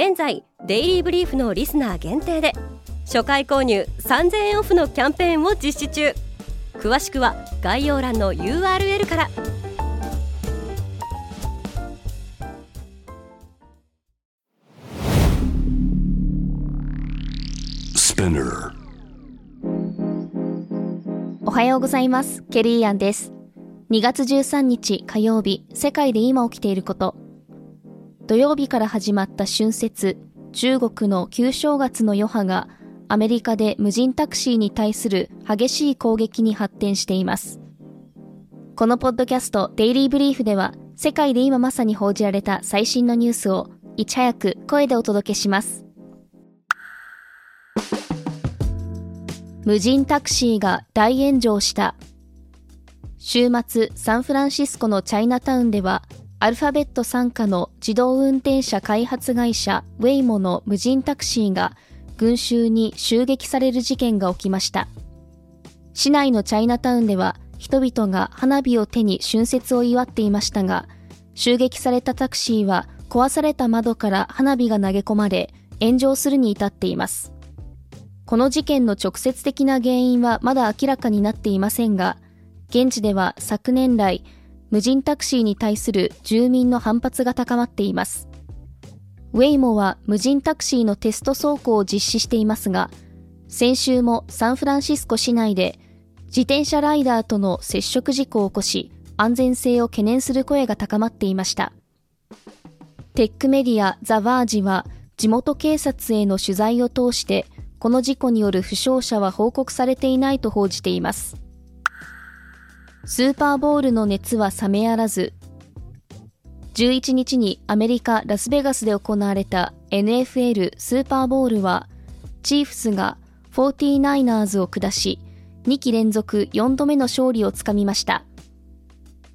現在デイリーブリーフのリスナー限定で初回購入3000円オフのキャンペーンを実施中。詳しくは概要欄の URL から。おはようございます。ケリーアンです。2月13日火曜日世界で今起きていること土曜日から始まった春節中国の旧正月の余波がアメリカで無人タクシーに対する激しい攻撃に発展しています。このポッドキャストデイリーブリーフでは世界で今まさに報じられた最新のニュースをいち早く声でお届けします。無人タクシーが大炎上した。週末、サンフランシスコのチャイナタウンではアルファベット傘下の自動運転車開発会社ウェイモの無人タクシーが群衆に襲撃される事件が起きました。市内のチャイナタウンでは人々が花火を手に春節を祝っていましたが、襲撃されたタクシーは壊された窓から花火が投げ込まれ炎上するに至っています。この事件の直接的な原因はまだ明らかになっていませんが、現地では昨年来、無人タクシーに対する住民の反発が高まっています。ウェイモは無人タクシーのテスト走行を実施していますが、先週もサンフランシスコ市内で自転車ライダーとの接触事故を起こし、安全性を懸念する声が高まっていました。テックメディアザ・ワージは地元警察への取材を通して、この事故による負傷者は報告されていないと報じています。スーパーボールの熱は冷めやらず、11日にアメリカ・ラスベガスで行われた NFL スーパーボールは、チーフスが 49ers を下し、2期連続4度目の勝利をつかみました。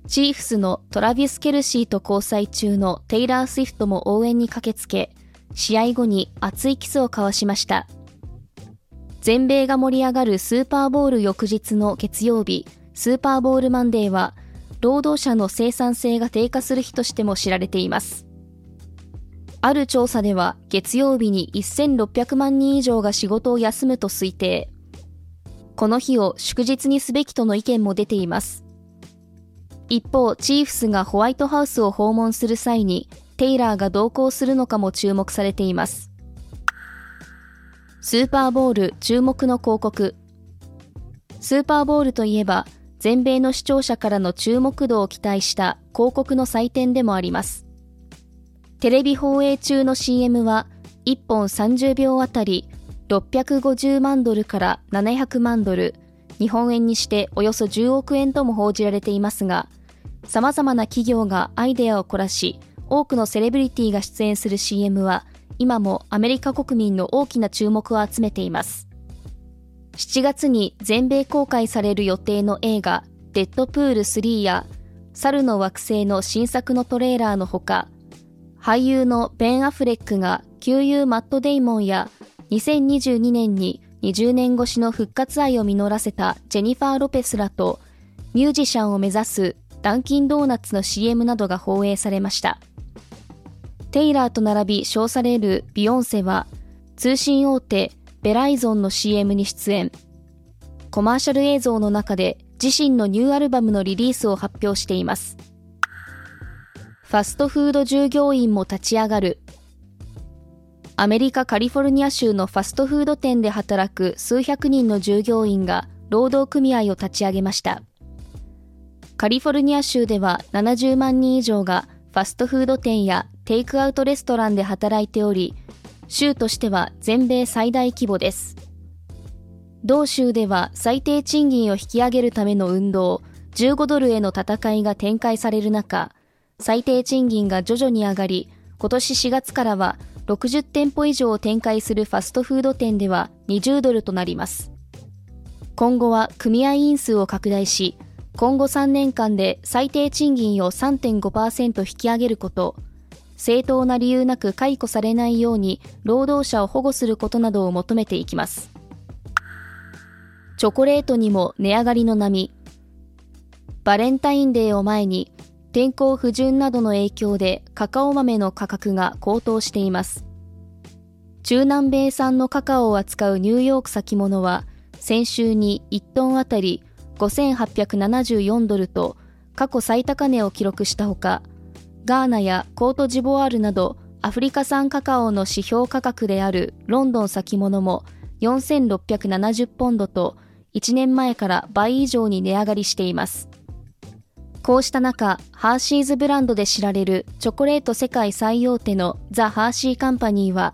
チーフスのトラビス・ケルシーと交際中のテイラー・スウィフトも応援に駆けつけ、試合後に熱いキスを交わしました。全米が盛り上がるスーパーボール翌日の月曜日、スーパーボールマンデーは、労働者の生産性が低下する日としても知られています。ある調査では、月曜日に1600万人以上が仕事を休むと推定。この日を祝日にすべきとの意見も出ています。一方、チーフスがホワイトハウスを訪問する際に、テイラーが同行するのかも注目されています。スーパーボール注目の広告。スーパーボールといえば、全米の視聴者からの注目度を期待した広告の祭典でもあります。テレビ放映中の CM は1本30秒あたり650万ドルから700万ドル、日本円にしておよそ10億円とも報じられていますが、様々な企業がアイデアを凝らし、多くのセレブリティが出演する CM は、今もアメリカ国民の大きな注目を集めています。7月に全米公開される予定の映画デッドプール3や猿の惑星の新作のトレーラーのほか俳優のベン・アフレックが旧友マット・デイモンや2022年に20年越しの復活愛を実らせたジェニファー・ロペスらとミュージシャンを目指すダンキンドーナツの CM などが放映されました。テイラーと並び称されるビヨンセは通信大手ベライゾンの CM に出演。コマーシャル映像の中で自身のニューアルバムのリリースを発表しています。ファストフード従業員も立ち上がる。アメリカ・カリフォルニア州のファストフード店で働く数百人の従業員が労働組合を立ち上げました。カリフォルニア州では70万人以上がファストフード店やテイクアウトレストランで働いており、州としては全米最大規模です。同州では最低賃金を引き上げるための運動、15ドルへの戦いが展開される中、最低賃金が徐々に上がり、今年4月からは60店舗以上を展開するファストフード店では20ドルとなります。今後は組合員数を拡大し、今後3年間で最低賃金を3.5%引き上げること、正当な理由なく解雇されないように労働者を保護することなどを求めていきます。チョコレートにも値上がりの波。バレンタインデーを前に天候不順などの影響でカカオ豆の価格が高騰しています。中南米産のカカオを扱うニューヨーク先物は先週に1トンあたり5874ドルと過去最高値を記録したほか、ガーナやコートジボワールなどアフリカ産カカオの指標価格であるロンドン先物も4670ポンドと1年前から倍以上に値上がりしています。こうした中、ハーシーズブランドで知られるチョコレート世界最大手のザ・ハーシーカンパニーは、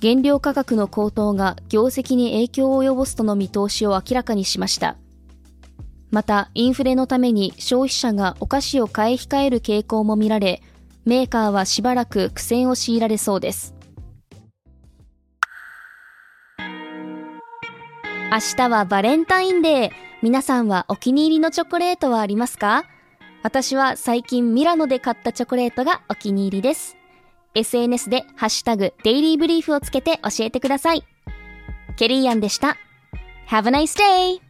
原料価格の高騰が業績に影響を及ぼすとの見通しを明らかにしました。また、インフレのために消費者がお菓子を買い控える傾向も見られ、メーカーはしばらく苦戦を強いられそうです。明日はバレンタインデー。皆さんはお気に入りのチョコレートはありますか？私は最近ミラノで買ったチョコレートがお気に入りです。SNS でハッシュタグデイリーブリーフをつけて教えてください。ケリーアンでした。Have a nice day!